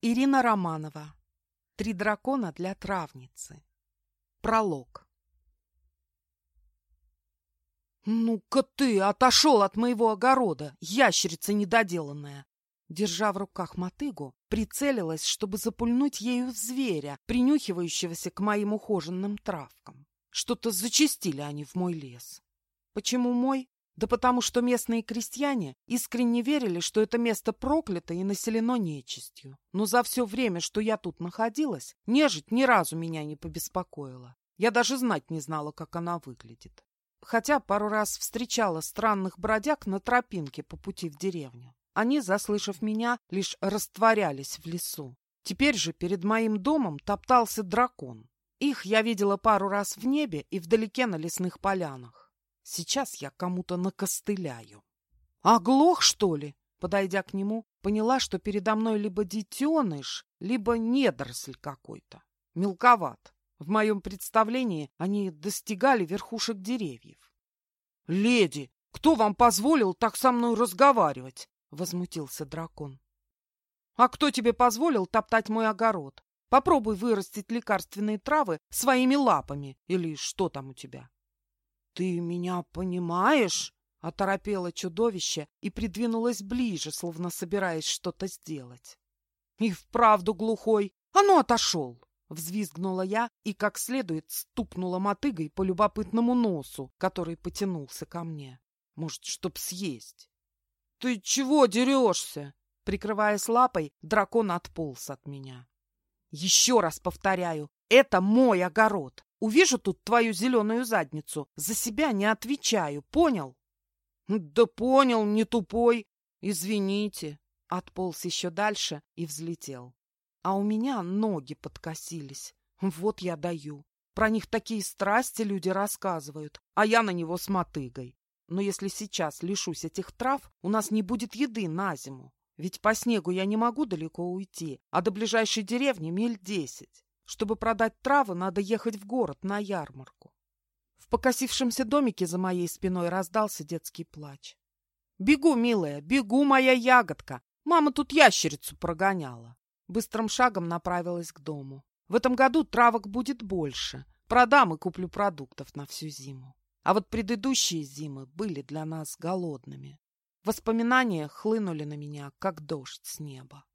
Ирина Романова. Три дракона для травницы. Пролог. «Ну-ка ты отошел от моего огорода, ящерица недоделанная!» Держа в руках мотыгу, прицелилась, чтобы запульнуть ею в зверя, принюхивающегося к моим ухоженным травкам. Что-то зачистили они в мой лес. Почему мой? Да потому что местные крестьяне искренне верили, что это место проклято и населено нечистью. Но за все время, что я тут находилась, нежить ни разу меня не побеспокоила. Я даже знать не знала, как она выглядит. Хотя пару раз встречала странных бродяг на тропинке по пути в деревню. Они, заслышав меня, лишь растворялись в лесу. Теперь же перед моим домом топтался дракон. Их я видела пару раз в небе и вдалеке на лесных полянах. Сейчас я кому-то накостыляю. Оглох, что ли? Подойдя к нему, поняла, что передо мной либо детеныш, либо недоросль какой-то. Мелковат. В моем представлении они достигали верхушек деревьев. — Леди, кто вам позволил так со мной разговаривать? — возмутился дракон. — А кто тебе позволил топтать мой огород? Попробуй вырастить лекарственные травы своими лапами, или что там у тебя. — Ты меня понимаешь? — оторопело чудовище и придвинулось ближе, словно собираясь что-то сделать. — И вправду глухой. А ну, отошел! Взвизгнула я и как следует стукнула мотыгой по любопытному носу, который потянулся ко мне. Может, чтоб съесть. — Ты чего дерешься? Прикрываясь лапой, дракон отполз от меня. — Еще раз повторяю, это мой огород. Увижу тут твою зеленую задницу, за себя не отвечаю, понял? — Да понял, не тупой. Извините. Отполз еще дальше и взлетел а у меня ноги подкосились. Вот я даю. Про них такие страсти люди рассказывают, а я на него с мотыгой. Но если сейчас лишусь этих трав, у нас не будет еды на зиму. Ведь по снегу я не могу далеко уйти, а до ближайшей деревни миль десять. Чтобы продать травы, надо ехать в город на ярмарку. В покосившемся домике за моей спиной раздался детский плач. «Бегу, милая, бегу, моя ягодка! Мама тут ящерицу прогоняла!» Быстрым шагом направилась к дому. В этом году травок будет больше. Продам и куплю продуктов на всю зиму. А вот предыдущие зимы были для нас голодными. Воспоминания хлынули на меня, как дождь с неба.